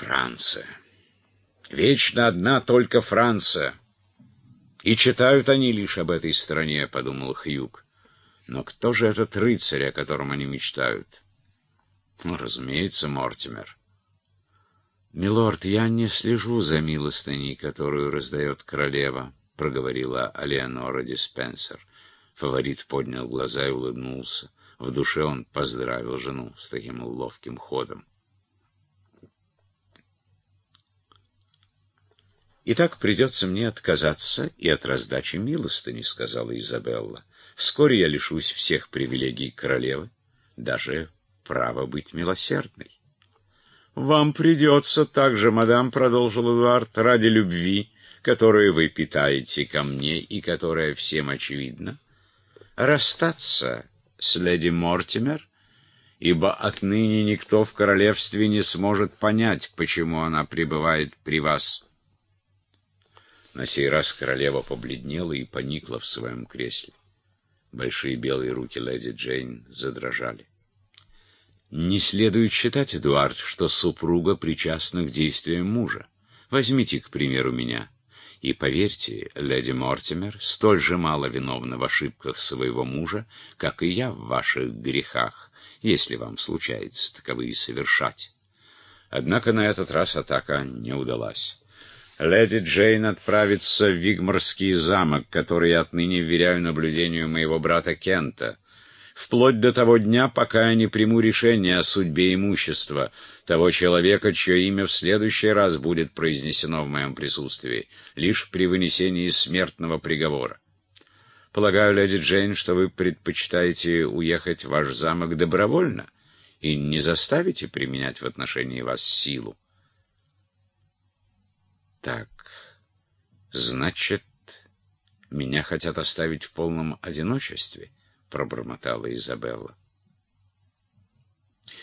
Франция. Вечно одна только Франция. И читают они лишь об этой стране, подумал Хьюг. Но кто же этот рыцарь, о котором они мечтают? Ну, разумеется, Мортимер. «Милорд, я не слежу за милостыней, которую раздает королева», — проговорила Алеонора Диспенсер. Фаворит поднял глаза и улыбнулся. В душе он поздравил жену с таким ловким ходом. «Итак, придется мне отказаться и от раздачи милостыни», — сказала Изабелла. «Вскоре я лишусь всех привилегий королевы, даже права быть милосердной». «Вам придется также, мадам», — продолжил Эдуард, — «ради любви, которую вы питаете ко мне и которая всем очевидна, расстаться с леди Мортимер, ибо отныне никто в королевстве не сможет понять, почему она пребывает при вас». На сей раз королева побледнела и поникла в своем кресле. Большие белые руки леди Джейн задрожали. Не следует считать, Эдуард, что супруга причастна к действиям мужа. Возьмите, к примеру, меня. И поверьте, леди Мортимер столь же мало виновна в ошибках своего мужа, как и я в ваших грехах, если вам случается таковые совершать. Однако на этот раз атака не удалась леди Джейн отправится в Вигморский замок, который я отныне вверяю наблюдению моего брата Кента, вплоть до того дня, пока я не приму решение о судьбе имущества того человека, чье имя в следующий раз будет произнесено в моем присутствии, лишь при вынесении смертного приговора. Полагаю, леди Джейн, что вы предпочитаете уехать в ваш замок добровольно и не заставите применять в отношении вас силу. Так, значит, меня хотят оставить в полном одиночестве, пробормотала Изабелла.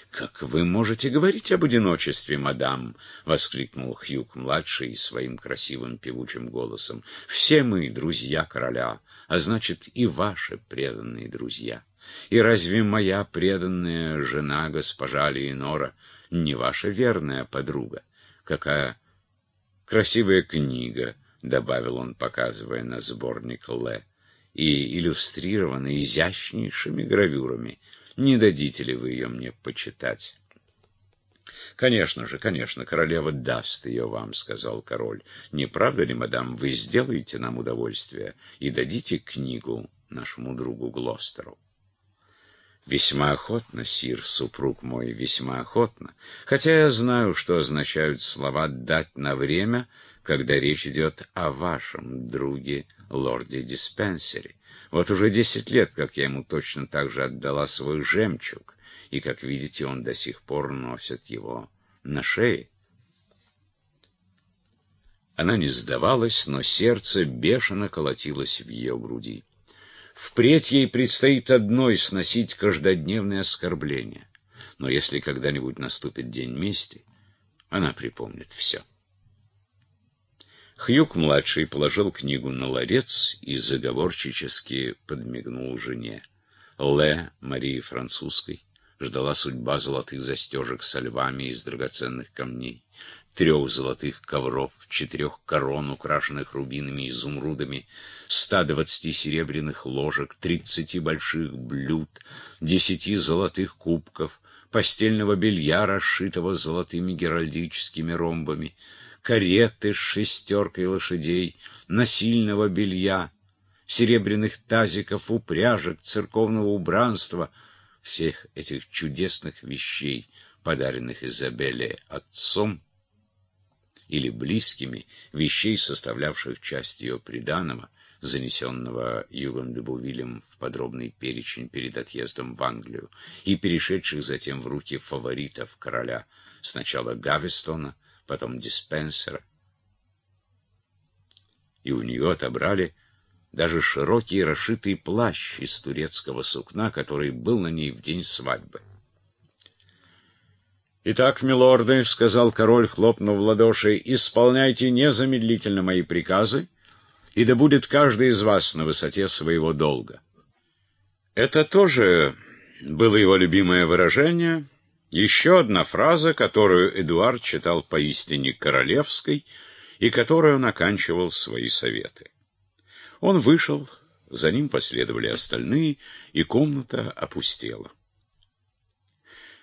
«Как вы можете говорить об одиночестве, мадам?» — воскликнул Хьюк-младший своим красивым певучим голосом. «Все мы друзья короля, а значит, и ваши преданные друзья. И разве моя преданная жена, госпожа Леонора, не ваша верная подруга? Какая Красивая книга, — добавил он, показывая на сборник Ле, — и иллюстрирована изящнейшими гравюрами. Не дадите ли вы ее мне почитать? «Конечно же, конечно, королева даст ее вам», — сказал король. «Не правда ли, мадам, вы сделаете нам удовольствие и дадите книгу нашему другу Глостеру?» Весьма охотно, сир, супруг мой, весьма охотно. Хотя я знаю, что означают слова «дать на время», когда речь идет о вашем друге, лорде Диспенсере. Вот уже десять лет, как я ему точно так же отдала свой жемчуг, и, как видите, он до сих пор носит его на шее. Она не сдавалась, но сердце бешено колотилось в ее груди. Впредь ей предстоит одной сносить каждодневные оскорбления. Но если когда-нибудь наступит день мести, она припомнит все. Хьюк-младший положил книгу на ларец и заговорчически подмигнул жене. Ле, Марии Французской, ждала судьба золотых застежек со львами из драгоценных камней, трех золотых ковров, четырех корон, украшенных рубинами и изумрудами, 120 серебряных ложек, 30 больших блюд, 10 золотых кубков, постельного белья, расшитого золотыми геральдическими ромбами, кареты с шестеркой лошадей, насильного белья, серебряных тазиков, упряжек, церковного убранства, всех этих чудесных вещей, подаренных Изабелле отцом или близкими, вещей, составлявших часть ее приданого, занесенного Югом де Бувилем в подробный перечень перед отъездом в Англию, и перешедших затем в руки фаворитов короля, сначала Гавестона, потом Диспенсера. И у нее отобрали даже широкий расшитый плащ из турецкого сукна, который был на ней в день свадьбы. «Итак, милорды», — сказал король, хлопнув в ладоши, — «исполняйте незамедлительно мои приказы, и да будет каждый из вас на высоте своего долга. Это тоже было его любимое выражение, Еще одна фраза, которую Эдуард читал поистине королевской, и которой он оканчивал свои советы. Он вышел, за ним последовали остальные, и комната опустела.